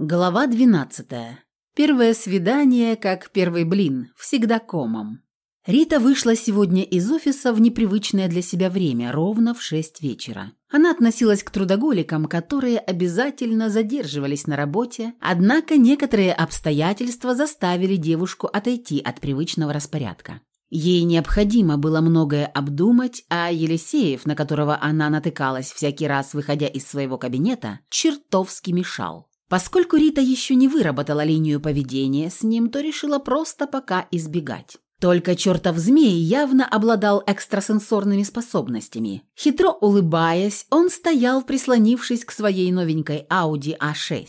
Глава 12. Первое свидание, как первый блин, всегда комом. Рита вышла сегодня из офиса в непривычное для себя время, ровно в 6 вечера. Она относилась к трудоголикам, которые обязательно задерживались на работе, однако некоторые обстоятельства заставили девушку отойти от привычного распорядка. Ей необходимо было многое обдумать, а Елисеев, на которого она натыкалась всякий раз, выходя из своего кабинета, чертовски мешал. Поскольку Рита еще не выработала линию поведения с ним, то решила просто пока избегать. Только чертов змей явно обладал экстрасенсорными способностями. Хитро улыбаясь, он стоял, прислонившись к своей новенькой Audi A6.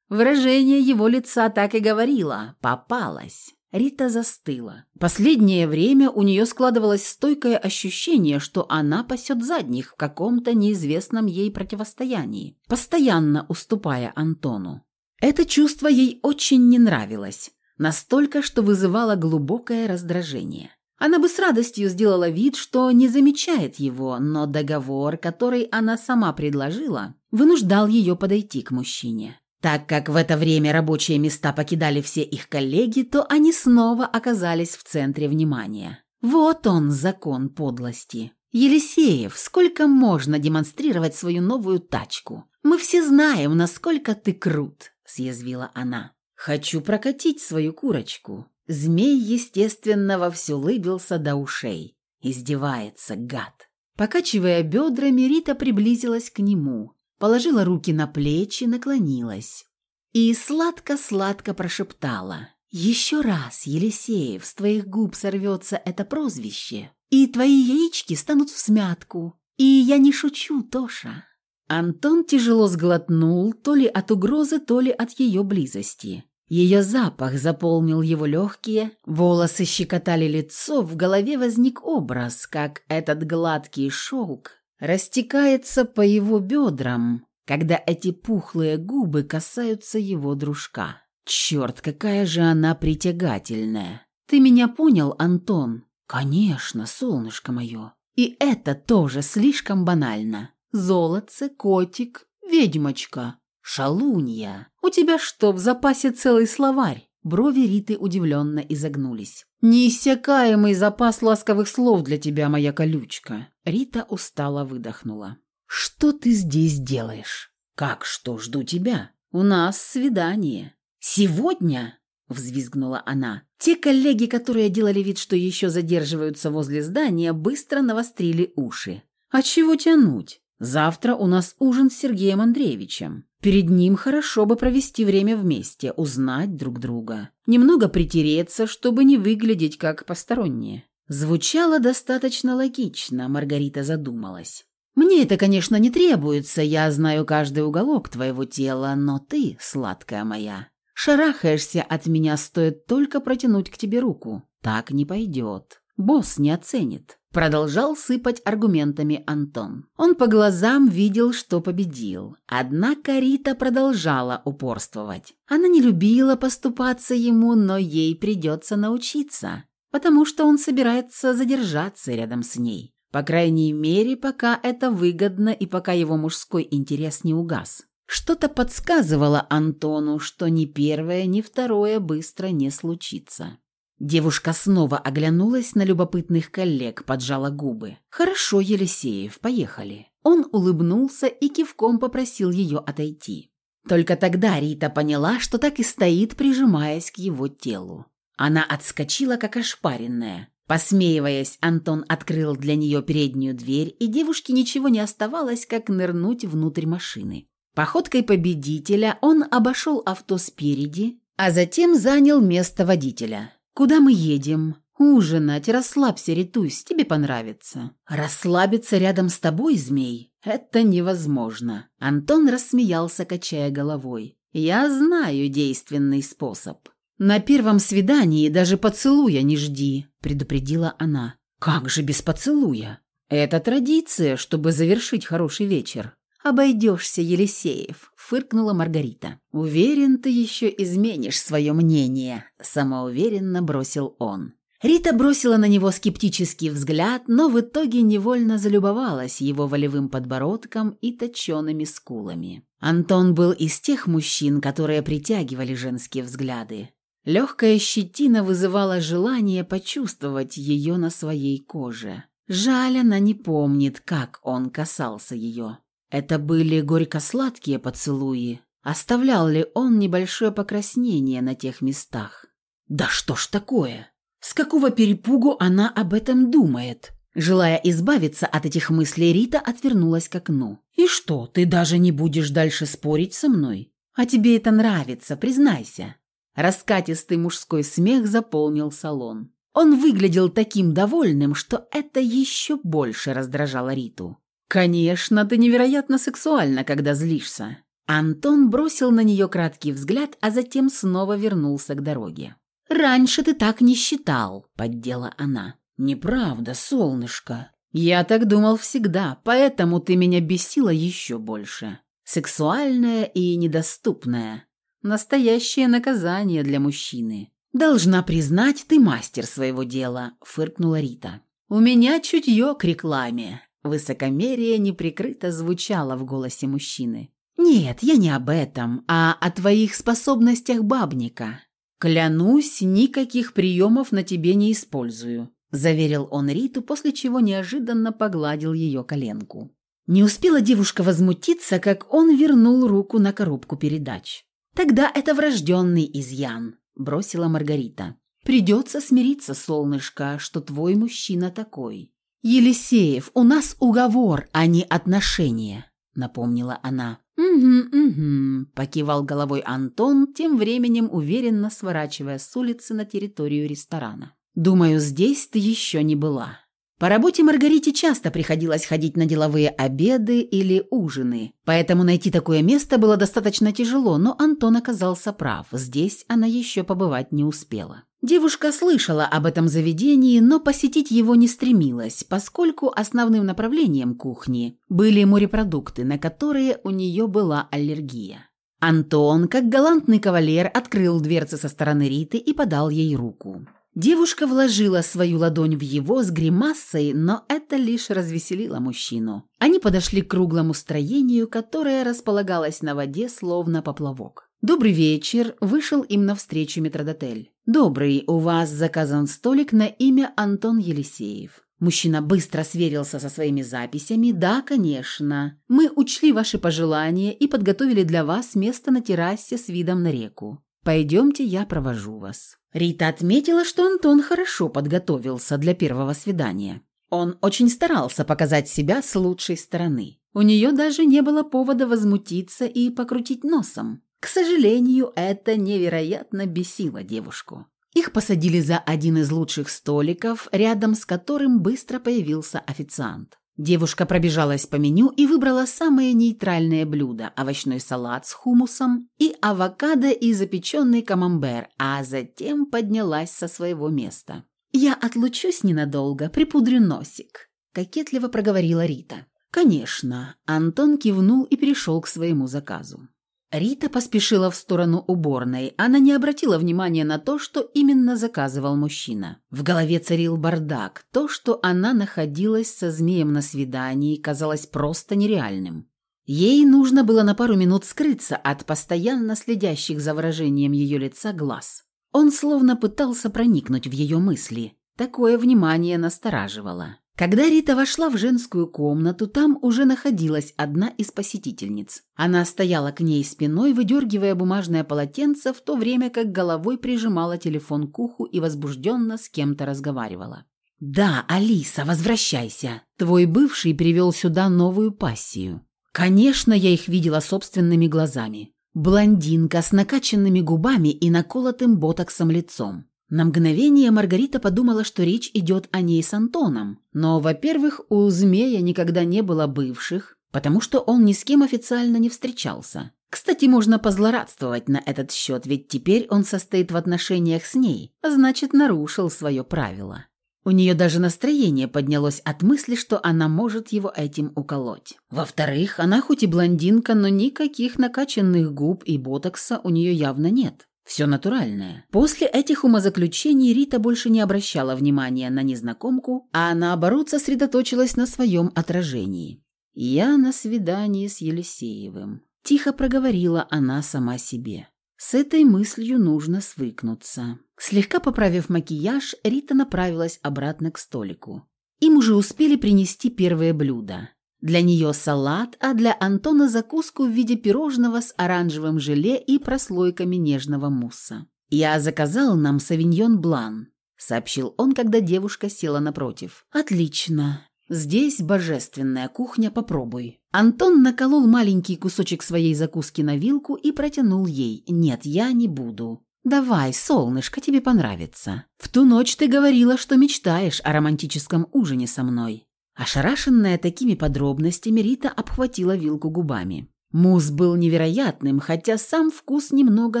Выражение его лица так и говорило «попалась». Рита застыла. Последнее время у нее складывалось стойкое ощущение, что она пасет задних в каком-то неизвестном ей противостоянии, постоянно уступая Антону. Это чувство ей очень не нравилось, настолько, что вызывало глубокое раздражение. Она бы с радостью сделала вид, что не замечает его, но договор, который она сама предложила, вынуждал ее подойти к мужчине. Так как в это время рабочие места покидали все их коллеги, то они снова оказались в центре внимания. Вот он, закон подлости. «Елисеев, сколько можно демонстрировать свою новую тачку? Мы все знаем, насколько ты крут», – съязвила она. «Хочу прокатить свою курочку». Змей, естественно, вовсю улыбился до ушей. Издевается, гад. Покачивая бедрами, Рита приблизилась к нему, положила руки на плечи, наклонилась и сладко-сладко прошептала. «Еще раз, Елисеев, с твоих губ сорвется это прозвище, и твои яички станут в смятку. И я не шучу, Тоша». Антон тяжело сглотнул, то ли от угрозы, то ли от ее близости. Ее запах заполнил его легкие, волосы щекотали лицо, в голове возник образ, как этот гладкий шелк растекается по его бедрам, когда эти пухлые губы касаются его дружка. Черт, какая же она притягательная. Ты меня понял, Антон? Конечно, солнышко мое. И это тоже слишком банально. Золотце, котик, ведьмочка, шалунья. У тебя что, в запасе целый словарь? Брови Риты удивленно изогнулись. «Неиссякаемый запас ласковых слов для тебя, моя колючка!» Рита устало выдохнула. «Что ты здесь делаешь?» «Как что? Жду тебя. У нас свидание». «Сегодня?» – взвизгнула она. Те коллеги, которые делали вид, что еще задерживаются возле здания, быстро навострили уши. «А чего тянуть? Завтра у нас ужин с Сергеем Андреевичем. Перед ним хорошо бы провести время вместе, узнать друг друга. Немного притереться, чтобы не выглядеть как посторонние. Звучало достаточно логично, Маргарита задумалась. «Мне это, конечно, не требуется, я знаю каждый уголок твоего тела, но ты, сладкая моя, шарахаешься от меня, стоит только протянуть к тебе руку. Так не пойдет. Босс не оценит. Продолжал сыпать аргументами Антон. Он по глазам видел, что победил. Однако Рита продолжала упорствовать. Она не любила поступаться ему, но ей придется научиться, потому что он собирается задержаться рядом с ней. По крайней мере, пока это выгодно и пока его мужской интерес не угас. Что-то подсказывало Антону, что ни первое, ни второе быстро не случится. Девушка снова оглянулась на любопытных коллег, поджала губы. «Хорошо, Елисеев, поехали». Он улыбнулся и кивком попросил ее отойти. Только тогда Рита поняла, что так и стоит, прижимаясь к его телу. Она отскочила, как ошпаренная. Посмеиваясь, Антон открыл для нее переднюю дверь, и девушке ничего не оставалось, как нырнуть внутрь машины. Походкой победителя он обошел авто спереди, а затем занял место водителя. «Куда мы едем?» «Ужинать, расслабься, Ритусь, тебе понравится». «Расслабиться рядом с тобой, змей? Это невозможно». Антон рассмеялся, качая головой. «Я знаю действенный способ». «На первом свидании даже поцелуя не жди», – предупредила она. «Как же без поцелуя?» «Это традиция, чтобы завершить хороший вечер». «Обойдешься, Елисеев», — фыркнула Маргарита. «Уверен, ты еще изменишь свое мнение», — самоуверенно бросил он. Рита бросила на него скептический взгляд, но в итоге невольно залюбовалась его волевым подбородком и точеными скулами. Антон был из тех мужчин, которые притягивали женские взгляды. Легкая щетина вызывала желание почувствовать ее на своей коже. Жаль, она не помнит, как он касался ее. Это были горько-сладкие поцелуи. Оставлял ли он небольшое покраснение на тех местах? Да что ж такое? С какого перепугу она об этом думает? Желая избавиться от этих мыслей, Рита отвернулась к окну. «И что, ты даже не будешь дальше спорить со мной? А тебе это нравится, признайся». Раскатистый мужской смех заполнил салон. Он выглядел таким довольным, что это еще больше раздражало Риту. «Конечно, ты невероятно сексуальна, когда злишься». Антон бросил на нее краткий взгляд, а затем снова вернулся к дороге. «Раньше ты так не считал», — поддела она. «Неправда, солнышко. Я так думал всегда, поэтому ты меня бесила еще больше. Сексуальная и недоступная. Настоящее наказание для мужчины. Должна признать, ты мастер своего дела», — фыркнула Рита. «У меня чутье к рекламе». Высокомерие неприкрыто звучало в голосе мужчины. «Нет, я не об этом, а о твоих способностях бабника. «Клянусь, никаких приемов на тебе не использую», – заверил он Риту, после чего неожиданно погладил ее коленку. Не успела девушка возмутиться, как он вернул руку на коробку передач. «Тогда это врожденный изъян», – бросила Маргарита. «Придется смириться, солнышко, что твой мужчина такой». «Елисеев, у нас уговор, а не отношения», – напомнила она. «Угу, угу», – покивал головой Антон, тем временем уверенно сворачивая с улицы на территорию ресторана. «Думаю, здесь ты еще не была». По работе Маргарите часто приходилось ходить на деловые обеды или ужины, поэтому найти такое место было достаточно тяжело, но Антон оказался прав, здесь она еще побывать не успела. Девушка слышала об этом заведении, но посетить его не стремилась, поскольку основным направлением кухни были морепродукты, на которые у нее была аллергия. Антон, как галантный кавалер, открыл дверцы со стороны Риты и подал ей руку. Девушка вложила свою ладонь в его с гримасой, но это лишь развеселило мужчину. Они подошли к круглому строению, которое располагалось на воде, словно поплавок. «Добрый вечер», – вышел им навстречу метродотель. «Добрый, у вас заказан столик на имя Антон Елисеев». Мужчина быстро сверился со своими записями. «Да, конечно. Мы учли ваши пожелания и подготовили для вас место на террасе с видом на реку. Пойдемте, я провожу вас». Рита отметила, что Антон хорошо подготовился для первого свидания. Он очень старался показать себя с лучшей стороны. У нее даже не было повода возмутиться и покрутить носом. К сожалению, это невероятно бесило девушку. Их посадили за один из лучших столиков, рядом с которым быстро появился официант. Девушка пробежалась по меню и выбрала самые нейтральные блюда – овощной салат с хумусом и авокадо и запеченный камамбер, а затем поднялась со своего места. «Я отлучусь ненадолго, припудрю носик», – кокетливо проговорила Рита. «Конечно». Антон кивнул и перешел к своему заказу. Рита поспешила в сторону уборной. Она не обратила внимания на то, что именно заказывал мужчина. В голове царил бардак. То, что она находилась со змеем на свидании, казалось просто нереальным. Ей нужно было на пару минут скрыться от постоянно следящих за выражением ее лица глаз. Он словно пытался проникнуть в ее мысли. Такое внимание настораживало. Когда Рита вошла в женскую комнату, там уже находилась одна из посетительниц. Она стояла к ней спиной, выдергивая бумажное полотенце, в то время как головой прижимала телефон к уху и возбужденно с кем-то разговаривала. «Да, Алиса, возвращайся. Твой бывший привел сюда новую пассию. Конечно, я их видела собственными глазами. Блондинка с накачанными губами и наколотым ботоксом лицом. На мгновение Маргарита подумала, что речь идет о ней с Антоном. Но, во-первых, у Змея никогда не было бывших, потому что он ни с кем официально не встречался. Кстати, можно позлорадствовать на этот счет, ведь теперь он состоит в отношениях с ней, а значит, нарушил свое правило. У нее даже настроение поднялось от мысли, что она может его этим уколоть. Во-вторых, она хоть и блондинка, но никаких накачанных губ и ботокса у нее явно нет. Все натуральное. После этих умозаключений Рита больше не обращала внимания на незнакомку, а наоборот сосредоточилась на своем отражении. «Я на свидании с Елисеевым», – тихо проговорила она сама себе. С этой мыслью нужно свыкнуться. Слегка поправив макияж, Рита направилась обратно к столику. Им уже успели принести первое блюдо. Для нее салат, а для Антона закуску в виде пирожного с оранжевым желе и прослойками нежного мусса. «Я заказал нам савиньон блан», — сообщил он, когда девушка села напротив. «Отлично. Здесь божественная кухня, попробуй». Антон наколол маленький кусочек своей закуски на вилку и протянул ей. «Нет, я не буду». «Давай, солнышко, тебе понравится. В ту ночь ты говорила, что мечтаешь о романтическом ужине со мной. Ошарашенная такими подробностями, Рита обхватила вилку губами. Мусс был невероятным, хотя сам вкус немного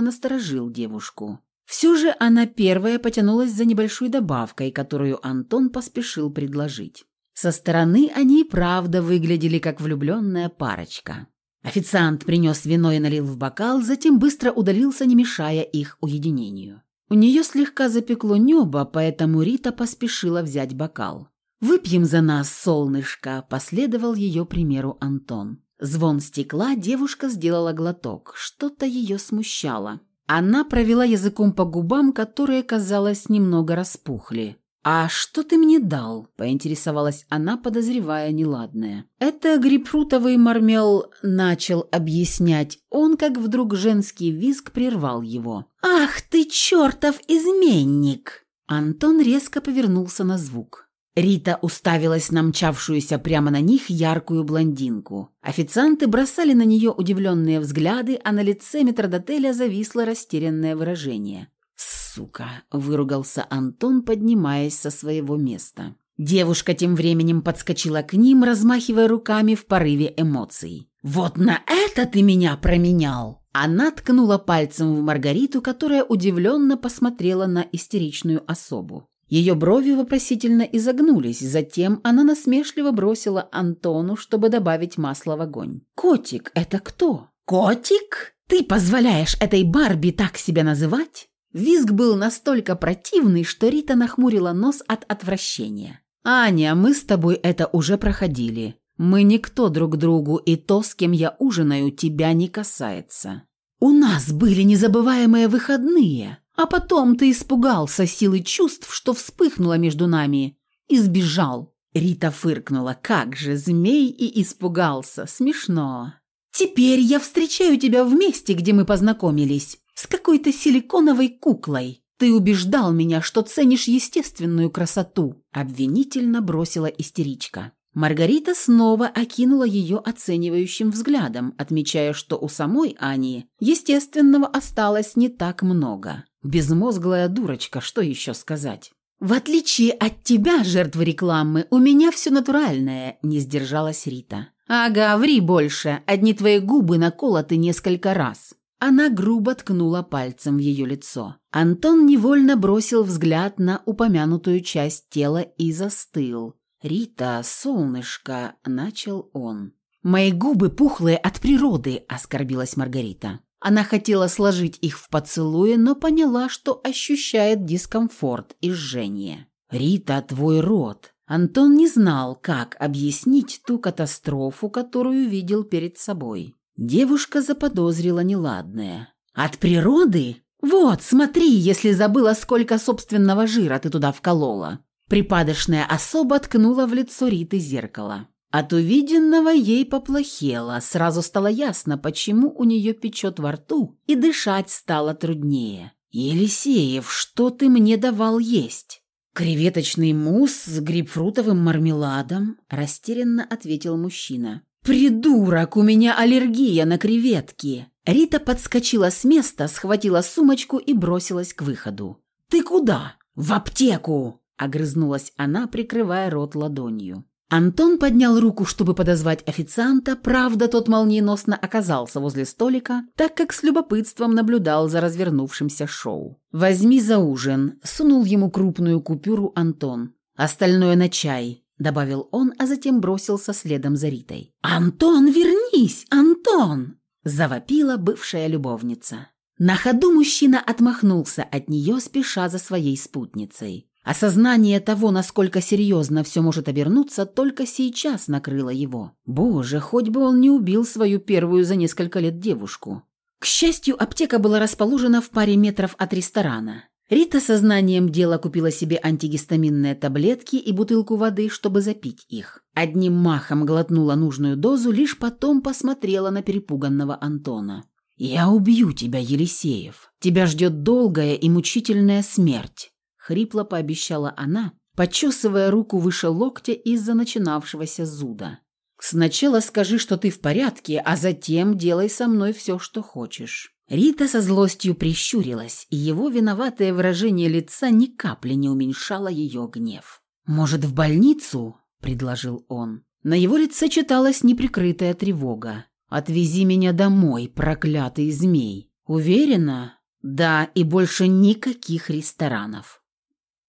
насторожил девушку. Все же она первая потянулась за небольшой добавкой, которую Антон поспешил предложить. Со стороны они правда выглядели как влюбленная парочка. Официант принес вино и налил в бокал, затем быстро удалился, не мешая их уединению. У нее слегка запекло небо, поэтому Рита поспешила взять бокал. «Выпьем за нас, солнышко», – последовал ее примеру Антон. Звон стекла девушка сделала глоток, что-то ее смущало. Она провела языком по губам, которые, казалось, немного распухли. «А что ты мне дал?» – поинтересовалась она, подозревая неладное. «Это грейпфрутовый мармел», – начал объяснять он, как вдруг женский визг прервал его. «Ах ты чертов изменник!» Антон резко повернулся на звук. Рита уставилась на мчавшуюся прямо на них яркую блондинку. Официанты бросали на нее удивленные взгляды, а на лице метрдотеля зависло растерянное выражение. «Сука!» – выругался Антон, поднимаясь со своего места. Девушка тем временем подскочила к ним, размахивая руками в порыве эмоций. «Вот на это ты меня променял!» Она ткнула пальцем в Маргариту, которая удивленно посмотрела на истеричную особу. Ее брови вопросительно изогнулись, затем она насмешливо бросила Антону, чтобы добавить масла в огонь. «Котик, это кто?» «Котик? Ты позволяешь этой Барби так себя называть?» Визг был настолько противный, что Рита нахмурила нос от отвращения. «Аня, мы с тобой это уже проходили. Мы никто друг другу, и то, с кем я ужинаю, тебя не касается. У нас были незабываемые выходные. А потом ты испугался силы чувств, что вспыхнуло между нами, и сбежал. Рита фыркнула. Как же, змей и испугался. Смешно. Теперь я встречаю тебя в месте, где мы познакомились, с какой-то силиконовой куклой. Ты убеждал меня, что ценишь естественную красоту, обвинительно бросила истеричка. Маргарита снова окинула ее оценивающим взглядом, отмечая, что у самой Ани естественного осталось не так много. Безмозглая дурочка, что еще сказать? «В отличие от тебя, жертвы рекламы, у меня все натуральное», – не сдержалась Рита. «Ага, ври больше, одни твои губы наколоты несколько раз». Она грубо ткнула пальцем в ее лицо. Антон невольно бросил взгляд на упомянутую часть тела и застыл. «Рита, солнышко», – начал он. «Мои губы пухлые от природы», – оскорбилась Маргарита. Она хотела сложить их в поцелуе, но поняла, что ощущает дискомфорт и жжение. «Рита, твой рот!» Антон не знал, как объяснить ту катастрофу, которую видел перед собой. Девушка заподозрила неладное. «От природы? Вот, смотри, если забыла, сколько собственного жира ты туда вколола!» Припадочная особа ткнула в лицо Риты зеркало. От увиденного ей поплохело, сразу стало ясно, почему у нее печет во рту, и дышать стало труднее. «Елисеев, что ты мне давал есть?» «Креветочный мусс с грейпфрутовым мармеладом», – растерянно ответил мужчина. «Придурок, у меня аллергия на креветки!» Рита подскочила с места, схватила сумочку и бросилась к выходу. «Ты куда?» «В аптеку!» – огрызнулась она, прикрывая рот ладонью. Антон поднял руку, чтобы подозвать официанта, правда, тот молниеносно оказался возле столика, так как с любопытством наблюдал за развернувшимся шоу. «Возьми за ужин», — сунул ему крупную купюру Антон. «Остальное на чай», — добавил он, а затем бросился следом за Ритой. «Антон, вернись! Антон!» — завопила бывшая любовница. На ходу мужчина отмахнулся от нее, спеша за своей спутницей. Осознание того, насколько серьезно все может обернуться, только сейчас накрыло его. Боже, хоть бы он не убил свою первую за несколько лет девушку. К счастью, аптека была расположена в паре метров от ресторана. Рита сознанием дела купила себе антигистаминные таблетки и бутылку воды, чтобы запить их. Одним махом глотнула нужную дозу, лишь потом посмотрела на перепуганного Антона. «Я убью тебя, Елисеев. Тебя ждет долгая и мучительная смерть», — хрипло пообещала она, почесывая руку выше локтя из-за начинавшегося зуда. «Сначала скажи, что ты в порядке, а затем делай со мной все, что хочешь». Рита со злостью прищурилась, и его виноватое выражение лица ни капли не уменьшало ее гнев. «Может, в больницу?» – предложил он. На его лице читалась неприкрытая тревога. «Отвези меня домой, проклятый змей!» «Уверена?» «Да, и больше никаких ресторанов».